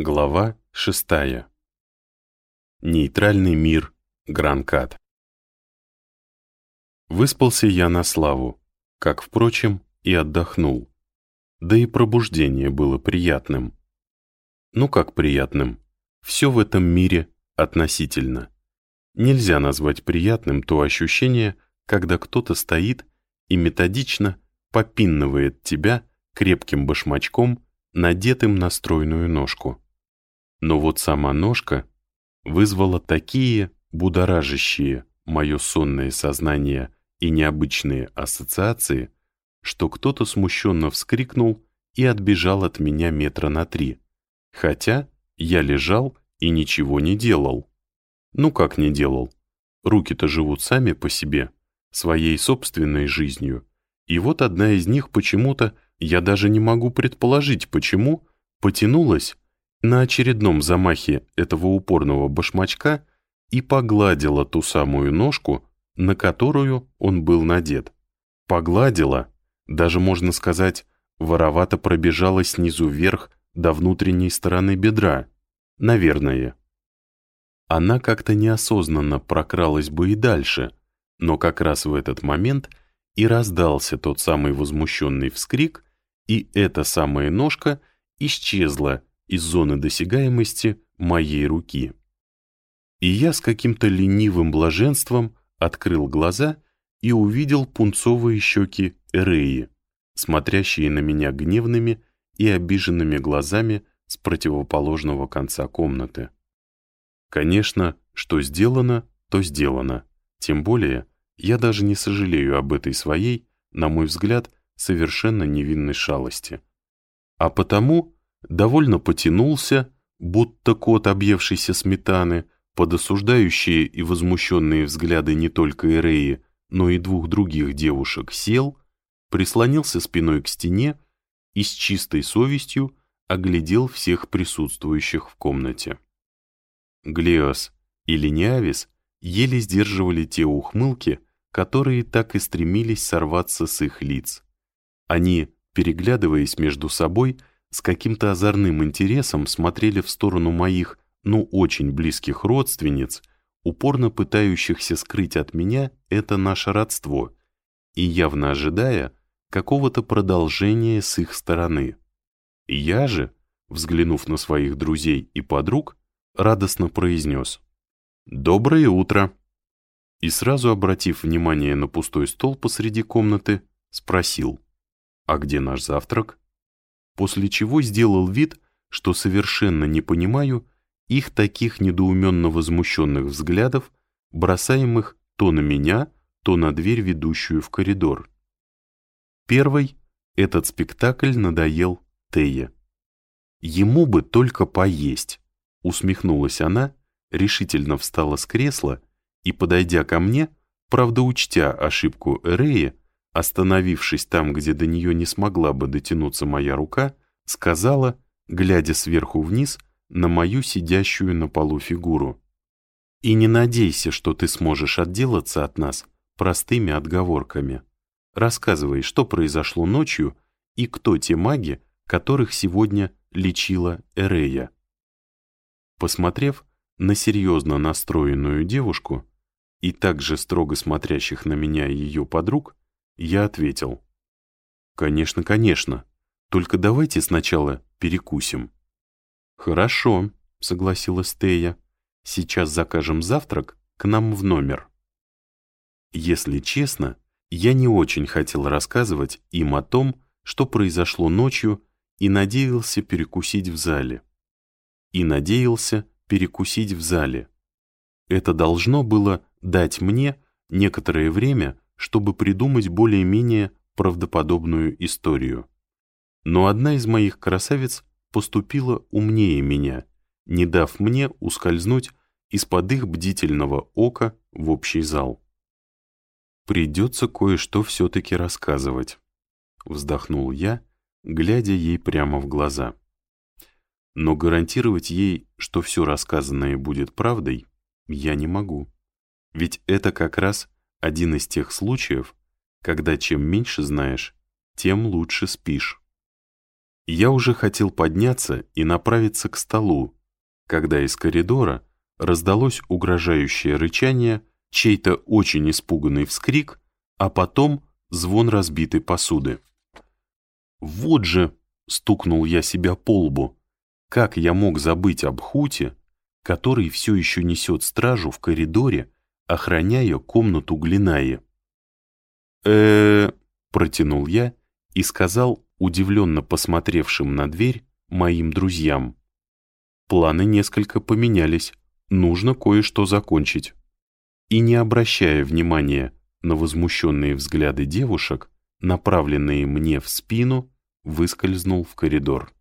Глава шестая. Нейтральный мир Гранкат. Выспался я на славу, как, впрочем, и отдохнул. Да и пробуждение было приятным. Ну как приятным? Все в этом мире относительно. Нельзя назвать приятным то ощущение, когда кто-то стоит и методично попинывает тебя крепким башмачком, надетым на стройную ножку. Но вот сама ножка вызвала такие будоражащие мое сонное сознание и необычные ассоциации, что кто-то смущенно вскрикнул и отбежал от меня метра на три, хотя я лежал и ничего не делал. Ну как не делал? Руки-то живут сами по себе, своей собственной жизнью, и вот одна из них почему-то, я даже не могу предположить почему, потянулась на очередном замахе этого упорного башмачка и погладила ту самую ножку, на которую он был надет. Погладила, даже можно сказать, воровато пробежала снизу вверх до внутренней стороны бедра. Наверное. Она как-то неосознанно прокралась бы и дальше, но как раз в этот момент и раздался тот самый возмущенный вскрик, и эта самая ножка исчезла из зоны досягаемости моей руки. И я с каким-то ленивым блаженством открыл глаза и увидел пунцовые щеки Эреи, смотрящие на меня гневными и обиженными глазами с противоположного конца комнаты. Конечно, что сделано, то сделано. Тем более, я даже не сожалею об этой своей, на мой взгляд, совершенно невинной шалости. А потому довольно потянулся, будто кот, объевшийся сметаны, под осуждающие и возмущенные взгляды не только Эреи, но и двух других девушек, сел, прислонился спиной к стене и с чистой совестью оглядел всех присутствующих в комнате. Глеос и Линиавис еле сдерживали те ухмылки, которые так и стремились сорваться с их лиц. Они, переглядываясь между собой, с каким-то озорным интересом смотрели в сторону моих, ну, очень близких родственниц, упорно пытающихся скрыть от меня это наше родство, и явно ожидая какого-то продолжения с их стороны. Я же, взглянув на своих друзей и подруг, радостно произнес «Доброе утро!» и сразу обратив внимание на пустой стол посреди комнаты, спросил «А где наш завтрак?» После чего сделал вид, что совершенно не понимаю их таких недоуменно возмущенных взглядов, бросаемых то на меня, то на дверь, ведущую в коридор. Первый этот спектакль надоел Тея. Ему бы только поесть, усмехнулась она, решительно встала с кресла и, подойдя ко мне, правда учтя ошибку Эреи, остановившись там, где до нее не смогла бы дотянуться моя рука, сказала, глядя сверху вниз на мою сидящую на полу фигуру. «И не надейся, что ты сможешь отделаться от нас простыми отговорками. Рассказывай, что произошло ночью и кто те маги, которых сегодня лечила Эрея». Посмотрев на серьезно настроенную девушку и также строго смотрящих на меня ее подруг, я ответил. «Конечно, конечно. Только давайте сначала перекусим». «Хорошо», — согласилась Тея. «Сейчас закажем завтрак к нам в номер». Если честно, я не очень хотел рассказывать им о том, что произошло ночью, и надеялся перекусить в зале. И надеялся перекусить в зале. Это должно было дать мне некоторое время, чтобы придумать более-менее правдоподобную историю. Но одна из моих красавиц поступила умнее меня, не дав мне ускользнуть из-под их бдительного ока в общий зал. «Придется кое-что все-таки рассказывать», — вздохнул я, глядя ей прямо в глаза. Но гарантировать ей, что все рассказанное будет правдой, я не могу. Ведь это как раз один из тех случаев, когда чем меньше знаешь, тем лучше спишь. Я уже хотел подняться и направиться к столу, когда из коридора раздалось угрожающее рычание, чей-то очень испуганный вскрик, а потом звон разбитой посуды. «Вот же!» — стукнул я себя по лбу. «Как я мог забыть об Хуте, который все еще несет стражу в коридоре, охраняя комнату Глинаи?» э протянул я и сказал, удивленно посмотревшим на дверь, моим друзьям. Планы несколько поменялись, нужно кое-что закончить. И не обращая внимания на возмущенные взгляды девушек, направленные мне в спину, выскользнул в коридор.